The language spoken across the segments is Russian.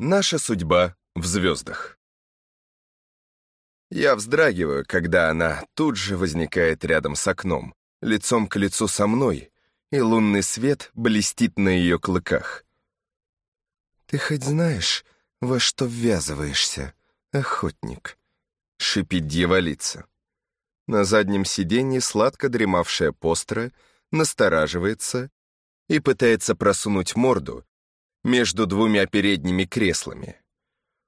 Наша судьба в звездах. Я вздрагиваю, когда она тут же возникает рядом с окном, лицом к лицу со мной, и лунный свет блестит на ее клыках. «Ты хоть знаешь, во что ввязываешься, охотник?» — шипит дьяволица. На заднем сиденье сладко дремавшая постра настораживается и пытается просунуть морду между двумя передними креслами.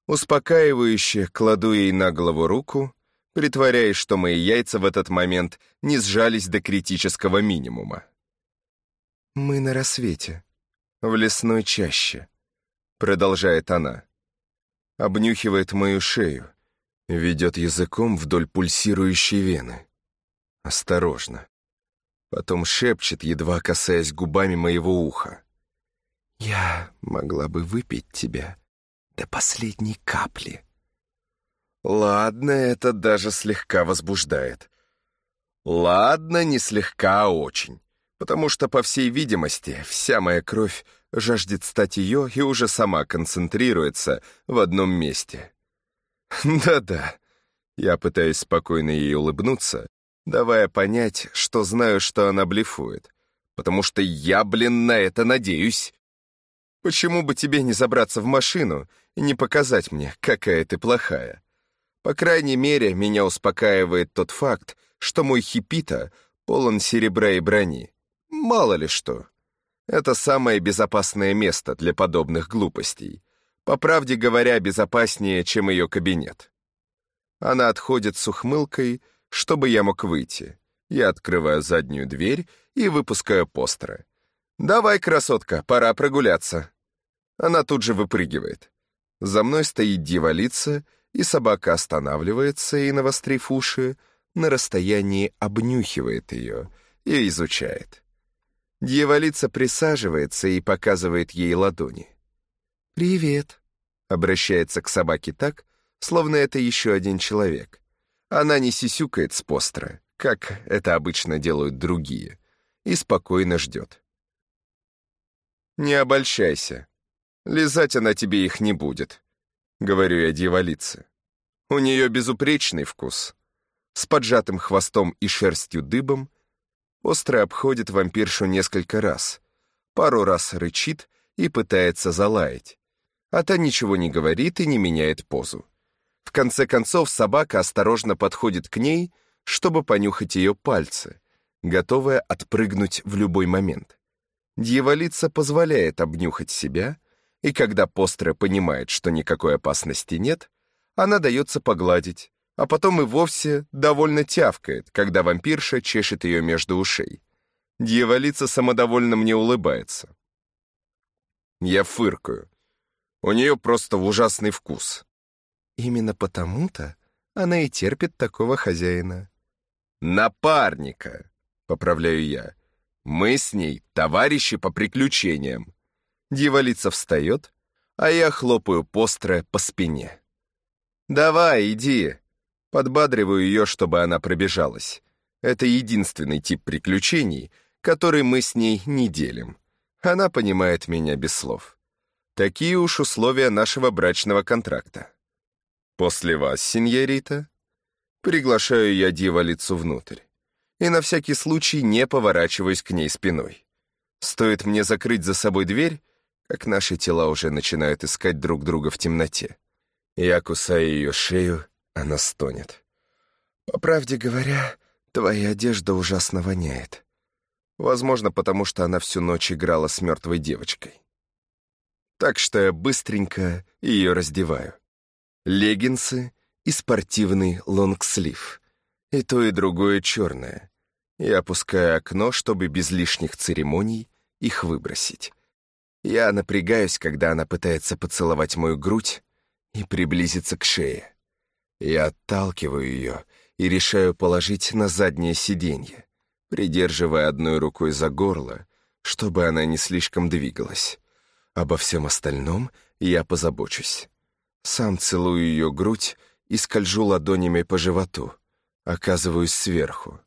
Успокаивающе кладу ей на голову руку, притворяясь, что мои яйца в этот момент не сжались до критического минимума. «Мы на рассвете, в лесной чаще», — продолжает она. Обнюхивает мою шею, ведет языком вдоль пульсирующей вены. Осторожно. Потом шепчет, едва касаясь губами моего уха. Я могла бы выпить тебя до последней капли. Ладно, это даже слегка возбуждает. Ладно, не слегка, а очень. Потому что, по всей видимости, вся моя кровь жаждет стать ее и уже сама концентрируется в одном месте. Да-да, я пытаюсь спокойно ей улыбнуться, давая понять, что знаю, что она блефует. Потому что я, блин, на это надеюсь. Почему бы тебе не забраться в машину и не показать мне, какая ты плохая? По крайней мере, меня успокаивает тот факт, что мой хипита полон серебра и брони. Мало ли что. Это самое безопасное место для подобных глупостей. По правде говоря, безопаснее, чем ее кабинет. Она отходит с ухмылкой, чтобы я мог выйти. Я открываю заднюю дверь и выпускаю постеры. «Давай, красотка, пора прогуляться». Она тут же выпрыгивает. За мной стоит дьяволица, и собака останавливается и, навострив уши, на расстоянии обнюхивает ее и изучает. Дьяволица присаживается и показывает ей ладони. «Привет», — обращается к собаке так, словно это еще один человек. Она не сисюкает с постера, как это обычно делают другие, и спокойно ждет. «Не обольщайся. Лизать она тебе их не будет», — говорю я дьяволице. У нее безупречный вкус. С поджатым хвостом и шерстью дыбом остро обходит вампиршу несколько раз, пару раз рычит и пытается залаять, а та ничего не говорит и не меняет позу. В конце концов собака осторожно подходит к ней, чтобы понюхать ее пальцы, готовая отпрыгнуть в любой момент. Дьяволица позволяет обнюхать себя, и когда Постра понимает, что никакой опасности нет, она дается погладить, а потом и вовсе довольно тявкает, когда вампирша чешет ее между ушей. Дьяволица самодовольно мне улыбается. Я фыркаю. У нее просто ужасный вкус. Именно потому-то она и терпит такого хозяина. «Напарника!» — поправляю я. Мы с ней товарищи по приключениям. Дьяволица встает, а я хлопаю постро по спине. «Давай, иди!» Подбадриваю ее, чтобы она пробежалась. Это единственный тип приключений, который мы с ней не делим. Она понимает меня без слов. Такие уж условия нашего брачного контракта. После вас, сеньорита, приглашаю я дьяволицу внутрь и на всякий случай не поворачиваюсь к ней спиной. Стоит мне закрыть за собой дверь, как наши тела уже начинают искать друг друга в темноте. Я кусаю ее шею, она стонет. По правде говоря, твоя одежда ужасно воняет. Возможно, потому что она всю ночь играла с мертвой девочкой. Так что я быстренько ее раздеваю. Леггинсы и спортивный лонгслив. И то, и другое черное и опускаю окно, чтобы без лишних церемоний их выбросить. Я напрягаюсь, когда она пытается поцеловать мою грудь и приблизиться к шее. Я отталкиваю ее и решаю положить на заднее сиденье, придерживая одной рукой за горло, чтобы она не слишком двигалась. Обо всем остальном я позабочусь. Сам целую ее грудь и скольжу ладонями по животу, оказываюсь сверху.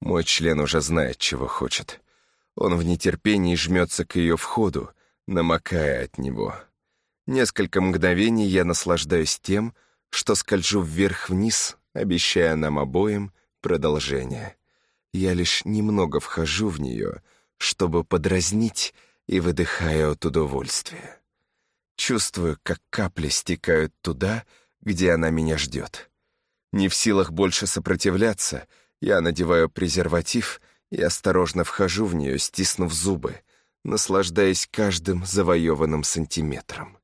Мой член уже знает, чего хочет. Он в нетерпении жмется к ее входу, намокая от него. Несколько мгновений я наслаждаюсь тем, что скольжу вверх-вниз, обещая нам обоим продолжение. Я лишь немного вхожу в нее, чтобы подразнить, и выдыхаю от удовольствия. Чувствую, как капли стекают туда, где она меня ждет. Не в силах больше сопротивляться, я надеваю презерватив и осторожно вхожу в нее, стиснув зубы, наслаждаясь каждым завоеванным сантиметром.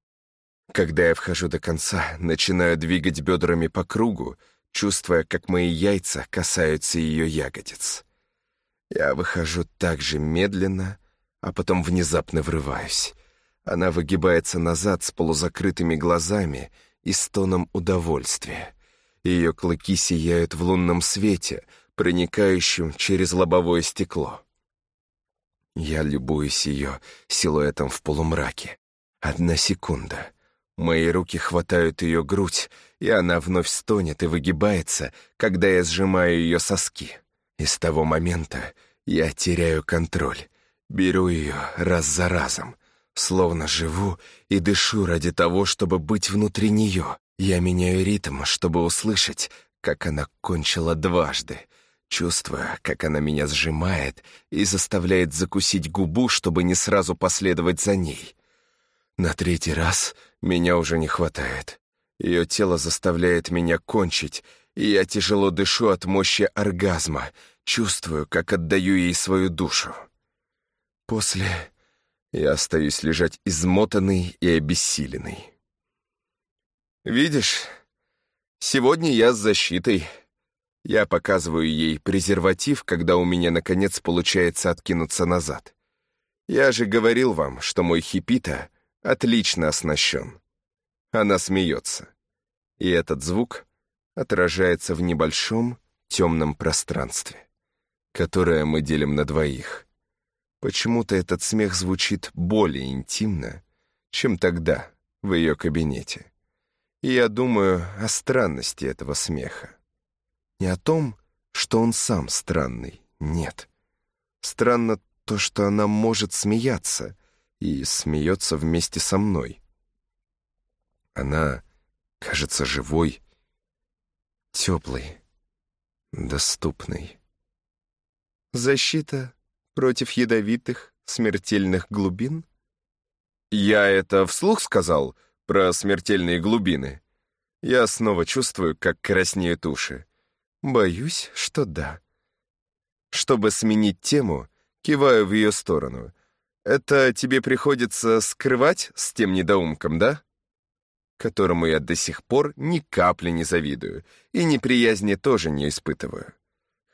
Когда я вхожу до конца, начинаю двигать бедрами по кругу, чувствуя, как мои яйца касаются ее ягодиц. Я выхожу так же медленно, а потом внезапно врываюсь. Она выгибается назад с полузакрытыми глазами и стоном удовольствия. Ее клыки сияют в лунном свете, проникающем через лобовое стекло. Я любуюсь ее силуэтом в полумраке. Одна секунда. Мои руки хватают ее грудь, и она вновь стонет и выгибается, когда я сжимаю ее соски. И с того момента я теряю контроль, беру ее раз за разом, словно живу и дышу ради того, чтобы быть внутри нее. Я меняю ритм, чтобы услышать, как она кончила дважды, чувствуя, как она меня сжимает и заставляет закусить губу, чтобы не сразу последовать за ней. На третий раз меня уже не хватает. Ее тело заставляет меня кончить, и я тяжело дышу от мощи оргазма, чувствую, как отдаю ей свою душу. После я остаюсь лежать измотанный и обессиленный. «Видишь, сегодня я с защитой», я показываю ей презерватив, когда у меня, наконец, получается откинуться назад. Я же говорил вам, что мой хипита отлично оснащен. Она смеется. И этот звук отражается в небольшом темном пространстве, которое мы делим на двоих. Почему-то этот смех звучит более интимно, чем тогда в ее кабинете. И я думаю о странности этого смеха. Не о том, что он сам странный, нет. Странно то, что она может смеяться — и смеется вместе со мной. Она кажется живой, теплой, доступной. Защита против ядовитых, смертельных глубин? Я это вслух сказал про смертельные глубины. Я снова чувствую, как краснеют уши. Боюсь, что да. Чтобы сменить тему, киваю в ее сторону — это тебе приходится скрывать с тем недоумком, да? Которому я до сих пор ни капли не завидую и неприязни тоже не испытываю.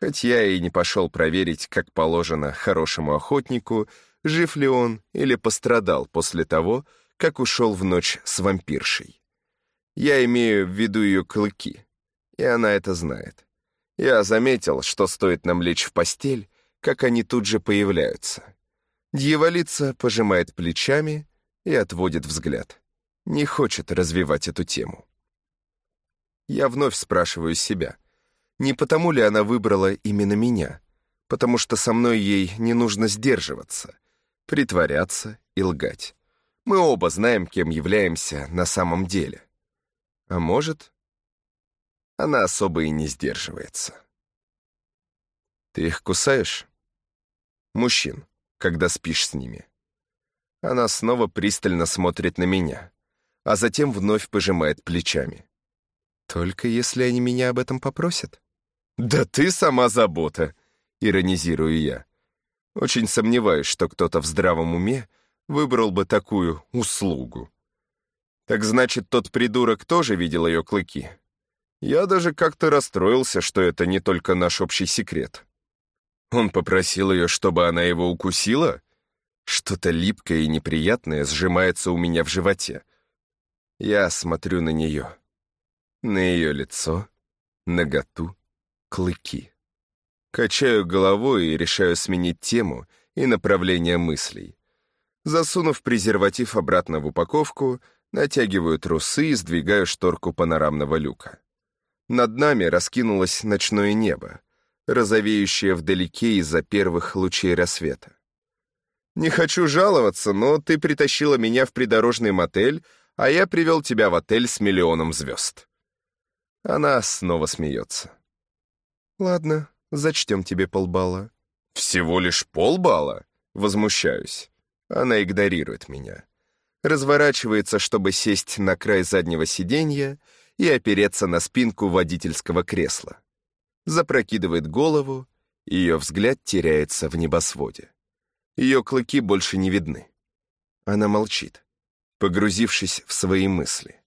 Хоть я и не пошел проверить, как положено хорошему охотнику, жив ли он или пострадал после того, как ушел в ночь с вампиршей. Я имею в виду ее клыки, и она это знает. Я заметил, что стоит нам лечь в постель, как они тут же появляются. Дьяволица пожимает плечами и отводит взгляд. Не хочет развивать эту тему. Я вновь спрашиваю себя, не потому ли она выбрала именно меня, потому что со мной ей не нужно сдерживаться, притворяться и лгать. Мы оба знаем, кем являемся на самом деле. А может, она особо и не сдерживается. Ты их кусаешь? Мужчин когда спишь с ними. Она снова пристально смотрит на меня, а затем вновь пожимает плечами. «Только если они меня об этом попросят?» «Да ты сама забота!» — иронизирую я. Очень сомневаюсь, что кто-то в здравом уме выбрал бы такую услугу. Так значит, тот придурок тоже видел ее клыки? Я даже как-то расстроился, что это не только наш общий секрет. Он попросил ее, чтобы она его укусила? Что-то липкое и неприятное сжимается у меня в животе. Я смотрю на нее. На ее лицо, наготу, клыки. Качаю головой и решаю сменить тему и направление мыслей. Засунув презерватив обратно в упаковку, натягиваю трусы и сдвигаю шторку панорамного люка. Над нами раскинулось ночное небо, розовеющая вдалеке из-за первых лучей рассвета. «Не хочу жаловаться, но ты притащила меня в придорожный мотель, а я привел тебя в отель с миллионом звезд». Она снова смеется. «Ладно, зачтем тебе полбалла». «Всего лишь полбалла?» Возмущаюсь. Она игнорирует меня. Разворачивается, чтобы сесть на край заднего сиденья и опереться на спинку водительского кресла. Запрокидывает голову, ее взгляд теряется в небосводе. Ее клыки больше не видны. Она молчит, погрузившись в свои мысли.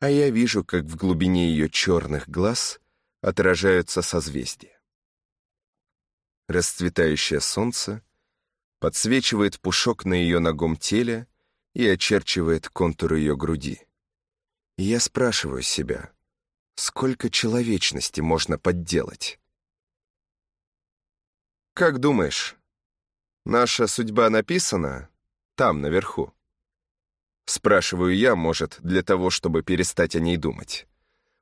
А я вижу, как в глубине ее черных глаз отражаются созвездия. Расцветающее солнце подсвечивает пушок на ее ногом теле и очерчивает контур ее груди. И я спрашиваю себя, сколько человечности можно подделать? Как думаешь, наша судьба написана там, наверху? Спрашиваю я, может, для того, чтобы перестать о ней думать.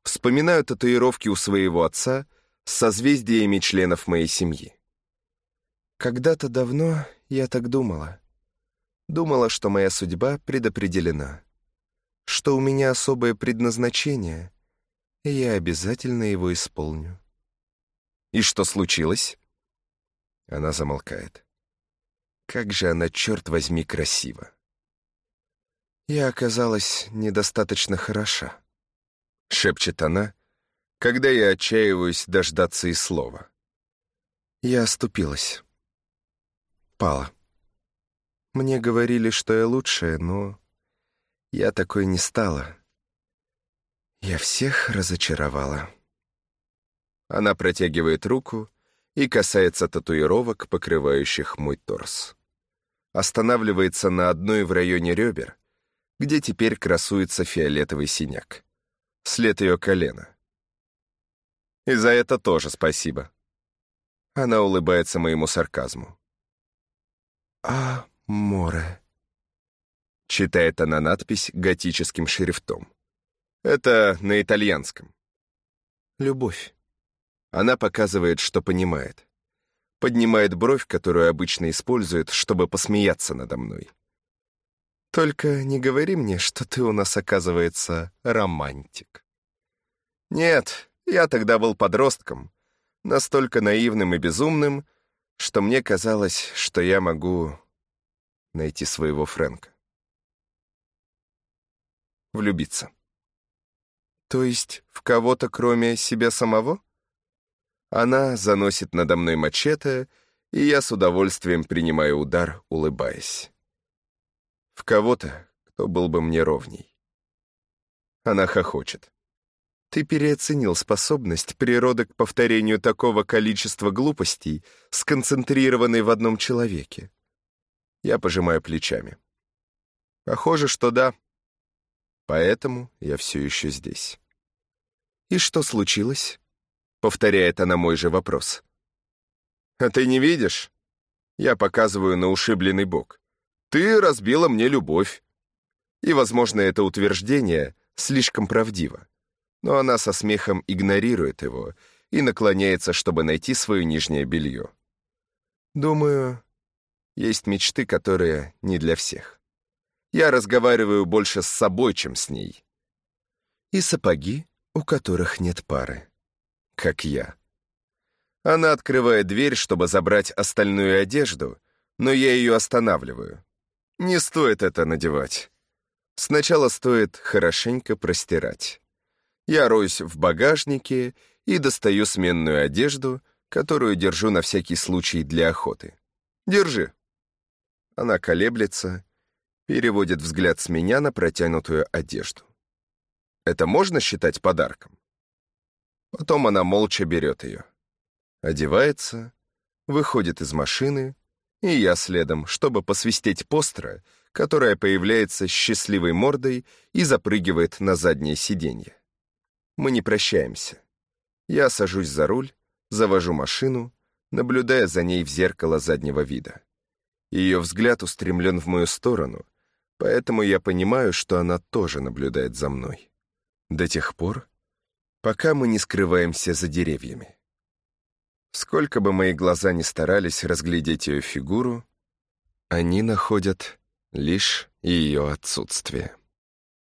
Вспоминаю татуировки у своего отца с созвездиями членов моей семьи. Когда-то давно я так думала. Думала, что моя судьба предопределена, что у меня особое предназначение, и я обязательно его исполню. И что случилось? Она замолкает. Как же она, черт возьми, красива. Я оказалась недостаточно хороша, шепчет она, когда я отчаиваюсь дождаться и слова. Я оступилась пала. Мне говорили, что я лучшая, но я такой не стала. Я всех разочаровала. Она протягивает руку и касается татуировок, покрывающих мой торс. Останавливается на одной в районе ребер, где теперь красуется фиолетовый синяк. След ее колена. И за это тоже спасибо. Она улыбается моему сарказму. «А море», — читает она надпись готическим шрифтом. Это на итальянском. «Любовь». Она показывает, что понимает. Поднимает бровь, которую обычно использует, чтобы посмеяться надо мной. «Только не говори мне, что ты у нас, оказывается, романтик». «Нет, я тогда был подростком, настолько наивным и безумным, что мне казалось, что я могу найти своего Фрэнка. Влюбиться. То есть в кого-то, кроме себя самого? Она заносит надо мной мачете, и я с удовольствием принимаю удар, улыбаясь. В кого-то, кто был бы мне ровней. Она хохочет. Ты переоценил способность природы к повторению такого количества глупостей, сконцентрированной в одном человеке. Я пожимаю плечами. Похоже, что да. Поэтому я все еще здесь. «И что случилось?» — повторяет она мой же вопрос. «А ты не видишь?» Я показываю на ушибленный бок. «Ты разбила мне любовь». И, возможно, это утверждение слишком правдиво но она со смехом игнорирует его и наклоняется, чтобы найти свое нижнее белье. Думаю, есть мечты, которые не для всех. Я разговариваю больше с собой, чем с ней. И сапоги, у которых нет пары. Как я. Она открывает дверь, чтобы забрать остальную одежду, но я ее останавливаю. Не стоит это надевать. Сначала стоит хорошенько простирать. Я роюсь в багажнике и достаю сменную одежду, которую держу на всякий случай для охоты. Держи. Она колеблется, переводит взгляд с меня на протянутую одежду. Это можно считать подарком? Потом она молча берет ее. Одевается, выходит из машины, и я следом, чтобы посвистеть постера, которая появляется счастливой мордой и запрыгивает на заднее сиденье. Мы не прощаемся. Я сажусь за руль, завожу машину, наблюдая за ней в зеркало заднего вида. Ее взгляд устремлен в мою сторону, поэтому я понимаю, что она тоже наблюдает за мной. До тех пор, пока мы не скрываемся за деревьями. Сколько бы мои глаза ни старались разглядеть ее фигуру, они находят лишь ее отсутствие.